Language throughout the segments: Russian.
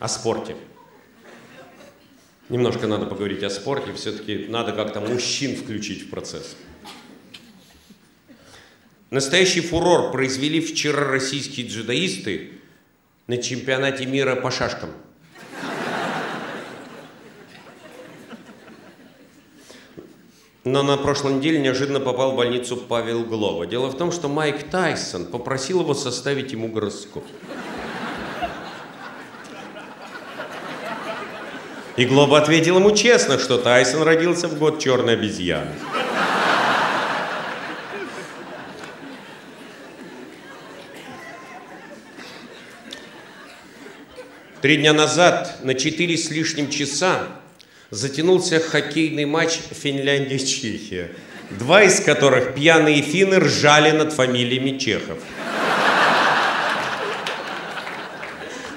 о спорте. Немножко надо поговорить о спорте, все-таки надо как-то мужчин включить в процесс. Настоящий фурор произвели вчера российские джедаисты на чемпионате мира по шашкам. Но на прошлой неделе неожиданно попал в больницу Павел Глова. Дело в том, что Майк Тайсон попросил его составить ему гороскоп. И Глоба ответил ему честно, что Тайсон родился в год черной обезьяны. Три дня назад на четыре с лишним часа затянулся хоккейный матч Финляндия-Чехия, два из которых пьяные финны ржали над фамилиями чехов.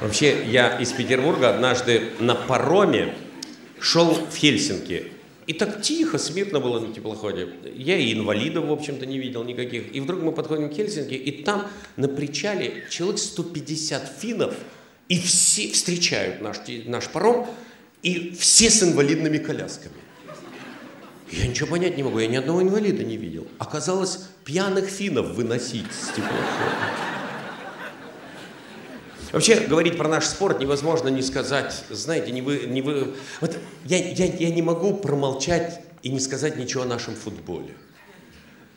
Вообще, я из Петербурга однажды на пароме шел в Хельсинки. И так тихо, смирно было на теплоходе. Я и инвалидов, в общем-то, не видел никаких. И вдруг мы подходим к Хельсинки, и там на причале человек 150 финнов, и все встречают наш, наш паром, и все с инвалидными колясками. Я ничего понять не могу, я ни одного инвалида не видел. Оказалось, пьяных финнов выносить с теплохода. Вообще, говорить про наш спорт невозможно не сказать, знаете, не вы, не вы... Вот я, я, я не могу промолчать и не сказать ничего о нашем футболе.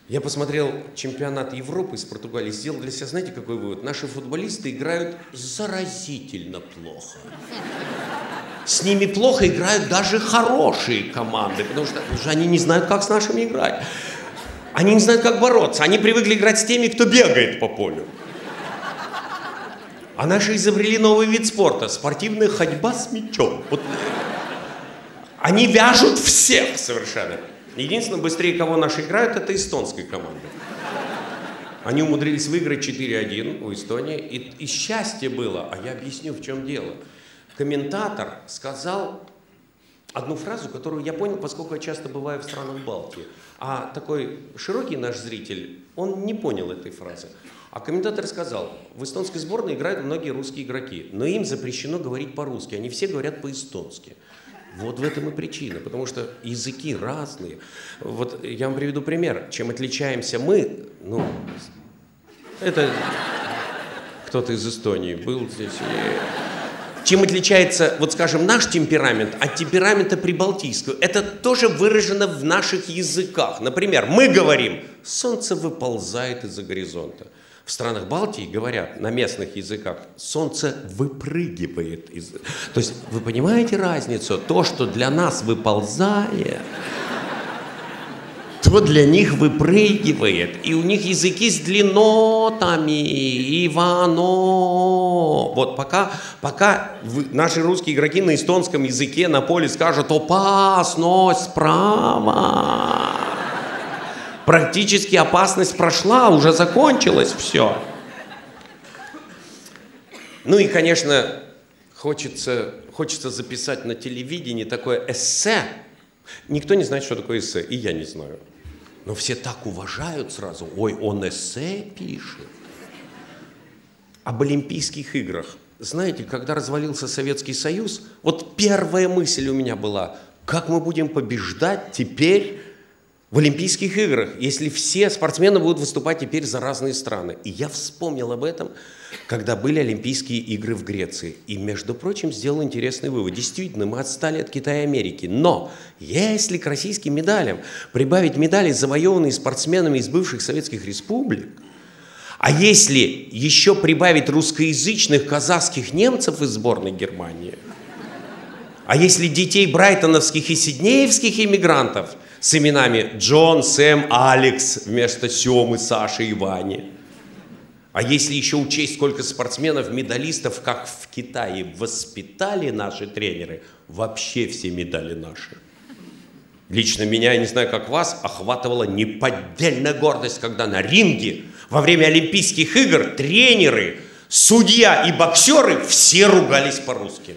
Я посмотрел чемпионат Европы из Португалии, сделал для себя, знаете, какой вывод? Наши футболисты играют заразительно плохо. С ними плохо играют даже хорошие команды, потому что, потому что они не знают, как с нашими играть. Они не знают, как бороться. Они привыкли играть с теми, кто бегает по полю. А наши изобрели новый вид спорта – спортивная ходьба с мячом. Вот. Они вяжут всех совершенно. Единственное, быстрее кого наши играют, это эстонская команда. Они умудрились выиграть 4-1 у Эстонии. И, и счастье было, а я объясню, в чем дело. Комментатор сказал одну фразу, которую я понял, поскольку я часто бываю в странах Балтии. А такой широкий наш зритель, он не понял этой фразы. А комментатор сказал, в эстонской сборной играют многие русские игроки, но им запрещено говорить по-русски, они все говорят по-эстонски. Вот в этом и причина, потому что языки разные. Вот я вам приведу пример. Чем отличаемся мы, ну, это кто-то из Эстонии был здесь. И... Чем отличается, вот скажем, наш темперамент от темперамента прибалтийского? Это тоже выражено в наших языках. Например, мы говорим, солнце выползает из-за горизонта. В странах Балтии говорят на местных языках, солнце выпрыгивает. Из... То есть вы понимаете разницу? То, что для нас выползает, то для них выпрыгивает. И у них языки с длиннотами, Ивано. Вот пока, пока наши русские игроки на эстонском языке на поле скажут «опасность справа», Практически опасность прошла, уже закончилось все. Ну и, конечно, хочется, хочется записать на телевидении такое эссе. Никто не знает, что такое эссе, и я не знаю. Но все так уважают сразу. Ой, он эссе пишет. Об Олимпийских играх. Знаете, когда развалился Советский Союз, вот первая мысль у меня была, как мы будем побеждать теперь в Олимпийских играх, если все спортсмены будут выступать теперь за разные страны. И я вспомнил об этом, когда были Олимпийские игры в Греции. И, между прочим, сделал интересный вывод. Действительно, мы отстали от Китая и Америки. Но если к российским медалям прибавить медали, завоеванные спортсменами из бывших советских республик, а если еще прибавить русскоязычных казахских немцев из сборной Германии, а если детей брайтоновских и сиднеевских иммигрантов – с именами Джон, Сэм, Алекс вместо Семы, Саши и Вани. А если еще учесть, сколько спортсменов, медалистов, как в Китае, воспитали наши тренеры, вообще все медали наши. Лично меня, я не знаю, как вас, охватывала неподдельная гордость, когда на ринге во время Олимпийских игр тренеры, судья и боксеры все ругались по-русски.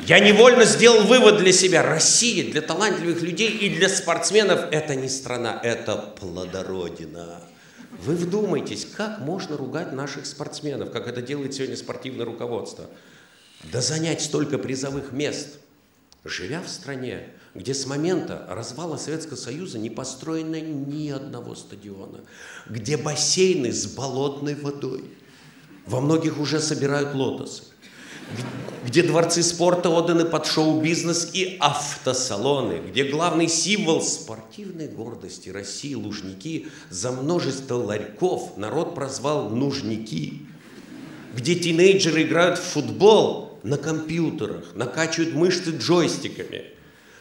Я невольно сделал вывод для себя. Россия для талантливых людей и для спортсменов – это не страна, это плодородина. Вы вдумайтесь, как можно ругать наших спортсменов, как это делает сегодня спортивное руководство. Да занять столько призовых мест, живя в стране, где с момента развала Советского Союза не построено ни одного стадиона, где бассейны с болотной водой, во многих уже собирают лотосы, где дворцы спорта отданы под шоу-бизнес и автосалоны, где главный символ спортивной гордости России Лужники. За множество ларьков народ прозвал Нужники, где тинейджеры играют в футбол на компьютерах, накачивают мышцы джойстиками,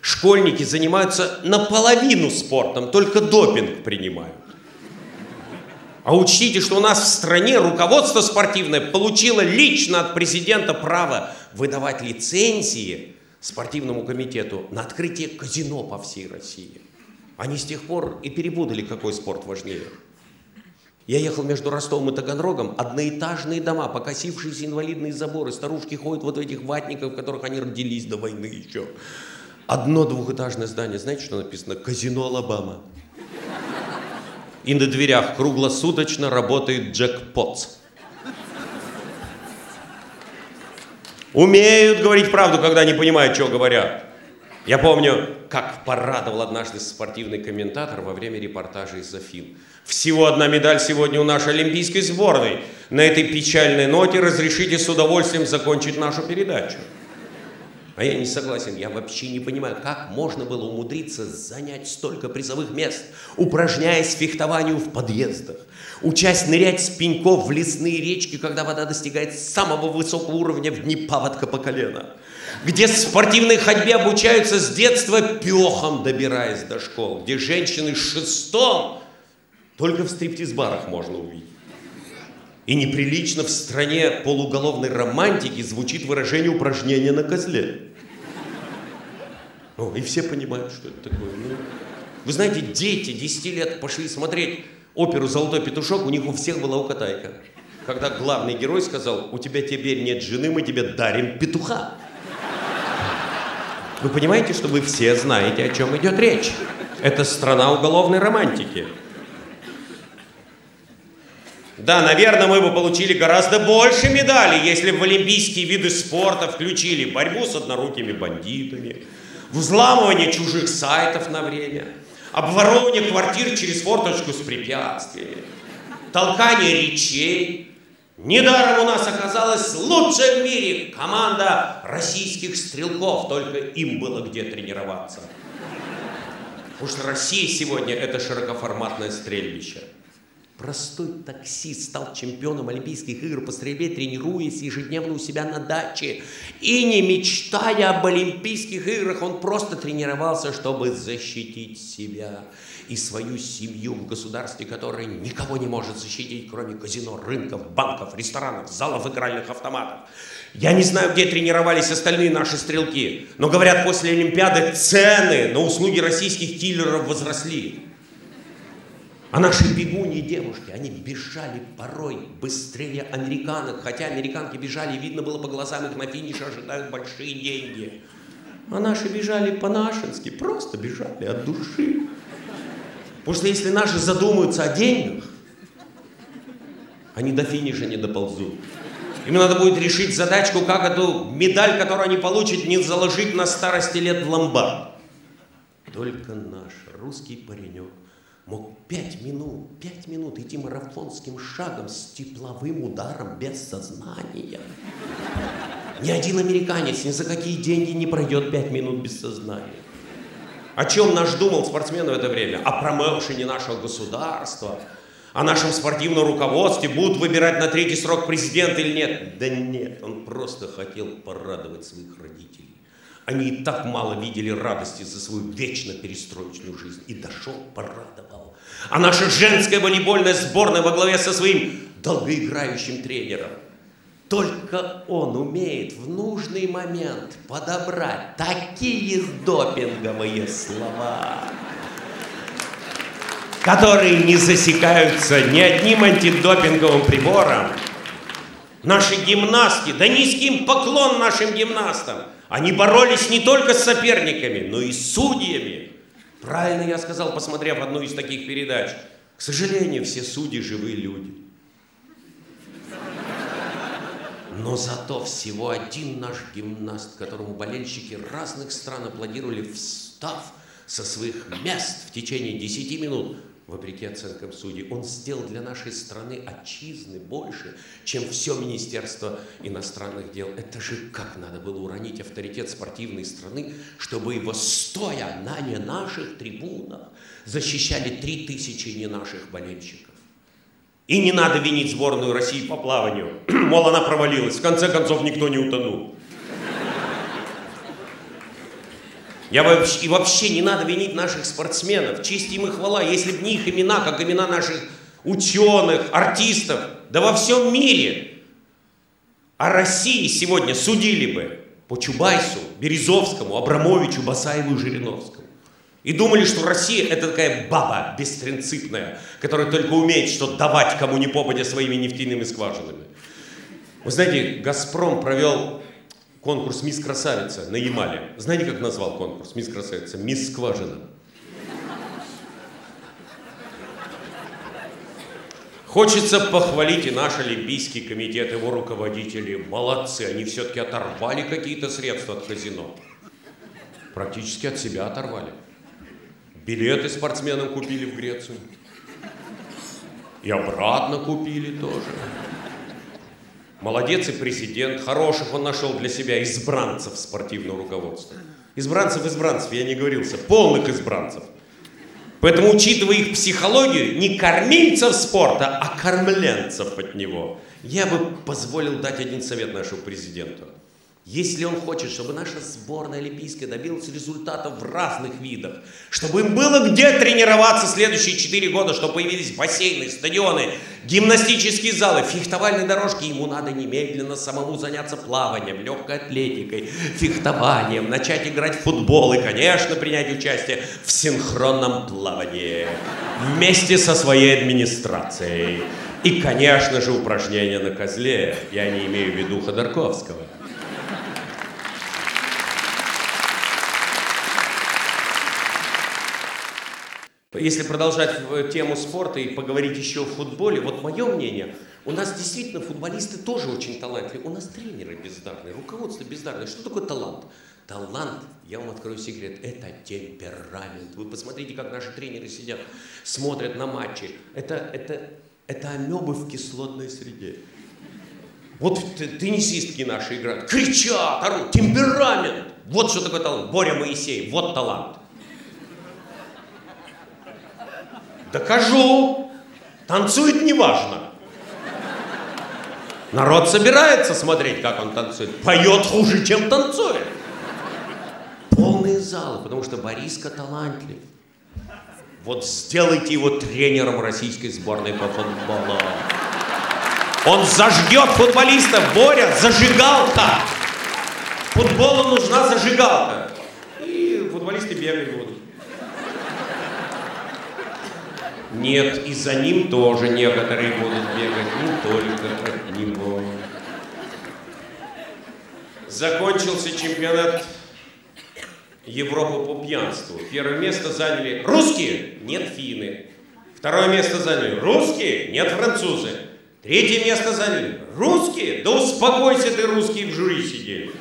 школьники занимаются наполовину спортом, только допинг принимают. А учтите, что у нас в стране руководство спортивное получило лично от президента право выдавать лицензии спортивному комитету на открытие казино по всей России. Они с тех пор и перепутали, какой спорт важнее. Я ехал между Ростовом и Таганрогом, одноэтажные дома, покосившиеся инвалидные заборы, старушки ходят вот в этих ватниках, в которых они родились до войны еще. Одно двухэтажное здание, знаете, что написано? Казино Алабама и на дверях круглосуточно работает джекпот. Умеют говорить правду, когда не понимают, что говорят. Я помню, как порадовал однажды спортивный комментатор во время репортажа из Афин. Всего одна медаль сегодня у нашей олимпийской сборной. На этой печальной ноте разрешите с удовольствием закончить нашу передачу. А я не согласен, я вообще не понимаю, как можно было умудриться занять столько призовых мест, упражняясь фехтованию в подъездах, учась нырять с пеньков в лесные речки, когда вода достигает самого высокого уровня в дни паводка по колено, где спортивной ходьбе обучаются с детства пехом, добираясь до школ, где женщины шестом только в стриптиз-барах можно увидеть. И неприлично в стране полуголовной романтики звучит выражение упражнения на козле. О, и все понимают, что это такое. Ну, вы знаете, дети 10 лет пошли смотреть оперу «Золотой петушок», у них у всех была укатайка. Когда главный герой сказал, у тебя теперь нет жены, мы тебе дарим петуха. Вы понимаете, что вы все знаете, о чем идет речь? Это страна уголовной романтики. Да, наверное, мы бы получили гораздо больше медалей, если бы в олимпийские виды спорта включили борьбу с однорукими бандитами, взламывание чужих сайтов на время, обворовывание квартир через форточку с препятствиями, толкание речей. Недаром у нас оказалась лучшая в мире команда российских стрелков, только им было где тренироваться. Что Россия сегодня это широкоформатное стрельбище. Простой таксист стал чемпионом Олимпийских игр по стрельбе, тренируясь ежедневно у себя на даче. И не мечтая об Олимпийских играх, он просто тренировался, чтобы защитить себя и свою семью в государстве, которое никого не может защитить, кроме казино, рынков, банков, ресторанов, залов игральных автоматов. Я не знаю, где тренировались остальные наши стрелки, но говорят, после Олимпиады цены на услуги российских киллеров возросли. А наши бегуни девушки, они бежали порой быстрее американок, хотя американки бежали, видно было по глазам их на финише ожидают большие деньги. А наши бежали по-нашенски, просто бежали от души. Потому что если наши задумаются о деньгах, они до финиша не доползут. Им надо будет решить задачку, как эту медаль, которую они получат, не заложить на старости лет в ломбард. Только наш русский паренек мог пять минут, пять минут идти марафонским шагом с тепловым ударом без сознания. Ни один американец ни за какие деньги не пройдет пять минут без сознания. О чем наш думал спортсмен в это время? О промоушене нашего государства, о нашем спортивном руководстве, будут выбирать на третий срок президента или нет. Да нет, он просто хотел порадовать своих родителей. Они и так мало видели радости за свою вечно перестроечную жизнь. И дошел, порадовал. А наша женская волейбольная сборная во главе со своим долгоиграющим тренером. Только он умеет в нужный момент подобрать такие допинговые слова, которые не засекаются ни одним антидопинговым прибором. Наши гимнастки, да низким поклон нашим гимнастам – они боролись не только с соперниками, но и с судьями. Правильно я сказал, посмотрев одну из таких передач. К сожалению, все судьи живые люди. Но зато всего один наш гимнаст, которому болельщики разных стран аплодировали, встав со своих мест в течение 10 минут, вопреки оценкам судей, он сделал для нашей страны отчизны больше, чем все Министерство иностранных дел. Это же как надо было уронить авторитет спортивной страны, чтобы его стоя на не наших трибунах защищали три тысячи не наших болельщиков. И не надо винить сборную России по плаванию. Мол, она провалилась. В конце концов, никто не утонул. Я вообще, и вообще не надо винить наших спортсменов. Честь им и хвала. Если бы не их имена, как имена наших ученых, артистов, да во всем мире. О России сегодня судили бы по Чубайсу, Березовскому, Абрамовичу, Басаеву и Жириновскому. И думали, что Россия это такая баба беспринципная, которая только умеет что давать кому не попадя своими нефтяными скважинами. Вы знаете, «Газпром» провел конкурс «Мисс Красавица» на Ямале. Знаете, как назвал конкурс «Мисс Красавица»? «Мисс Скважина». Хочется похвалить и наш Олимпийский комитет, его руководители. Молодцы, они все-таки оторвали какие-то средства от казино. Практически от себя оторвали. Билеты спортсменам купили в Грецию. И обратно купили тоже. Молодец и президент, хороших он нашел для себя избранцев спортивного руководства. Избранцев, избранцев, я не говорился, полных избранцев. Поэтому, учитывая их психологию, не кормильцев спорта, а кормленцев от него, я бы позволил дать один совет нашему президенту – если он хочет, чтобы наша сборная олимпийская добилась результатов в разных видах, чтобы им было где тренироваться следующие четыре года, чтобы появились бассейны, стадионы, гимнастические залы, фехтовальные дорожки, ему надо немедленно самому заняться плаванием, легкой атлетикой, фехтованием, начать играть в футбол и, конечно, принять участие в синхронном плавании вместе со своей администрацией. И, конечно же, упражнения на козле. Я не имею в виду Ходорковского. Если продолжать тему спорта и поговорить еще о футболе, вот мое мнение, у нас действительно футболисты тоже очень талантливые, у нас тренеры бездарные, руководство бездарное. Что такое талант? Талант, я вам открою секрет, это темперамент. Вы посмотрите, как наши тренеры сидят, смотрят на матчи. Это, это, это амебы в кислотной среде. Вот теннисистки наши играют, кричат, орут, темперамент. Вот что такое талант. Боря Моисей, вот талант. Докажу. Танцует неважно. Народ собирается смотреть, как он танцует. Поет хуже, чем танцует. Полные залы, потому что Бориска талантлив. Вот сделайте его тренером российской сборной по футболу. Он зажгет футболистов. Боря, зажигалка. Футболу нужна зажигалка. И футболисты бегать будут. Нет, и за ним тоже некоторые будут бегать, не только него. Закончился чемпионат Европы по пьянству. Первое место заняли русские, нет финны. Второе место заняли русские, нет французы. Третье место заняли русские. Да успокойся ты, русские в жюри сидели.